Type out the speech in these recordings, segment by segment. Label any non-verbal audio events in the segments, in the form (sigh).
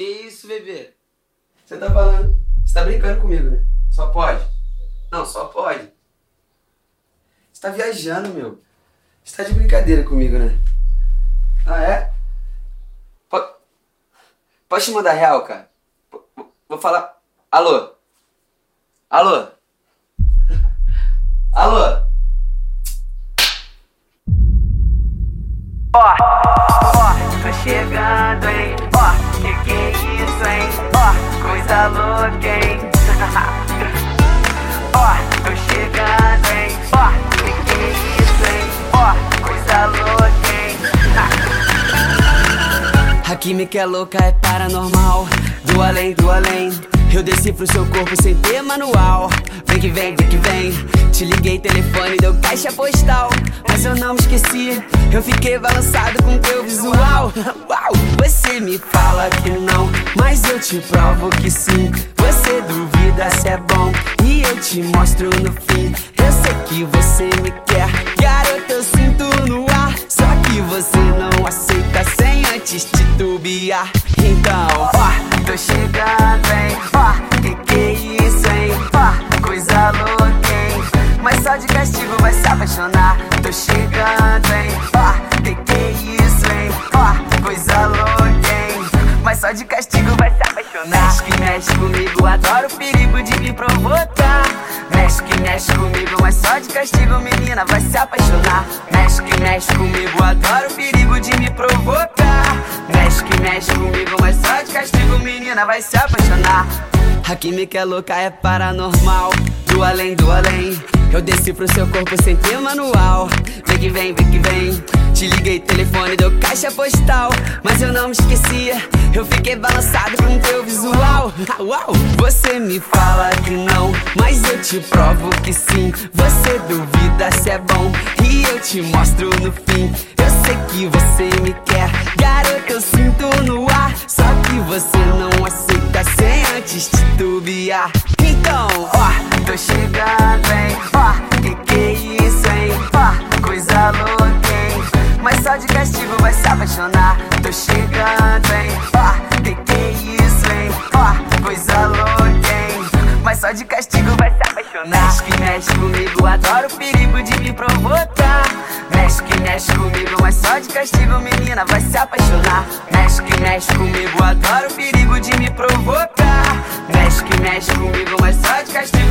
Que isso, bebê? Você tá falando. Você tá brincando comigo, né? Só pode. Não, só pode. Você tá viajando, meu. Você tá de brincadeira comigo, né? Ah, é? Po- Pode te mandar real, cara? Vou- falar. Alô? Alô? (laughs) Alô? Ó, ó, tô chegando, hein? Coisa louca, hein? Ó, tô chegando, hein? Ó, que que é isso, hein? Ó, coisa louca, hein? A química é louca, é paranormal. Do além, do além. Eu decifro seu corpo sem ter manual. Vem que vem, vem que vem. Te liguei, telefone, deu caixa postal. Mas eu não esqueci. Eu fiquei balançado com teu visual. Uau! Você me fala que não, mas eu te provo que sim. Você duvida se é bom e eu te mostro no fim. Eu sei que você me quer, garota, eu sinto no ar. Só que você não aceita sem antes Então, Ó, tô chegando, hein? Ó, que que é isso, hein? Ó, coisa louca, hein? Mas só de castigo vai se apaixonar. Tô chegando, hein? Ó, que que é isso, hein? Ó, coisa louca, hein? Mas só de castigo vai se apaixonar. Mexe que mexe comigo, adoro o perigo de me provocar. Mexe que mexe comigo, mas só de castigo, menina, vai se apaixonar. Mexe que mexe comigo, adoro o perigo de me provocar. Mexe comigo, mas só de castigo, menina, vai se apaixonar. a química é louca, é paranormal. Do além, do além. Eu decifro seu corpo sem ter manual. Vem que vem, vem que vem. Te liguei, telefone, deu caixa postal. Mas eu não me esquecia. Eu fiquei balançado com teu visual. Uau! Você me fala que não, mas eu te provo que sim. Você duvida se é bom e eu te mostro no fim. Então, Ó, tô chegando, hein? Ó, que que é isso, hein? Ó, coisa louca, hein? Mas só de castigo vai se apaixonar. Tô chegando, hein? Ó, que que é isso, hein? Ó, coisa louca, hein? Mas só de castigo vai se apaixonar. Mexe que mexe comigo, adoro o perigo de me provocar. Mexe que mexe comigo, mas só de castigo, menina, vai se apaixonar. Mexe que mexe comigo,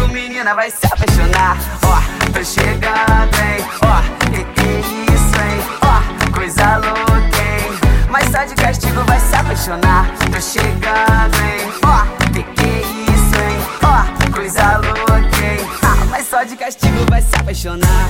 menina, vai se apaixonar. Ó, tô chegando, hein? Ó, que que é isso, hein? Ó, coisa louca, hein? Mas só de castigo vai se apaixonar. Tô chegando, hein? Ó, que que é isso, hein? Ó, coisa louca, hein? Ah, mas só de castigo vai se apaixonar.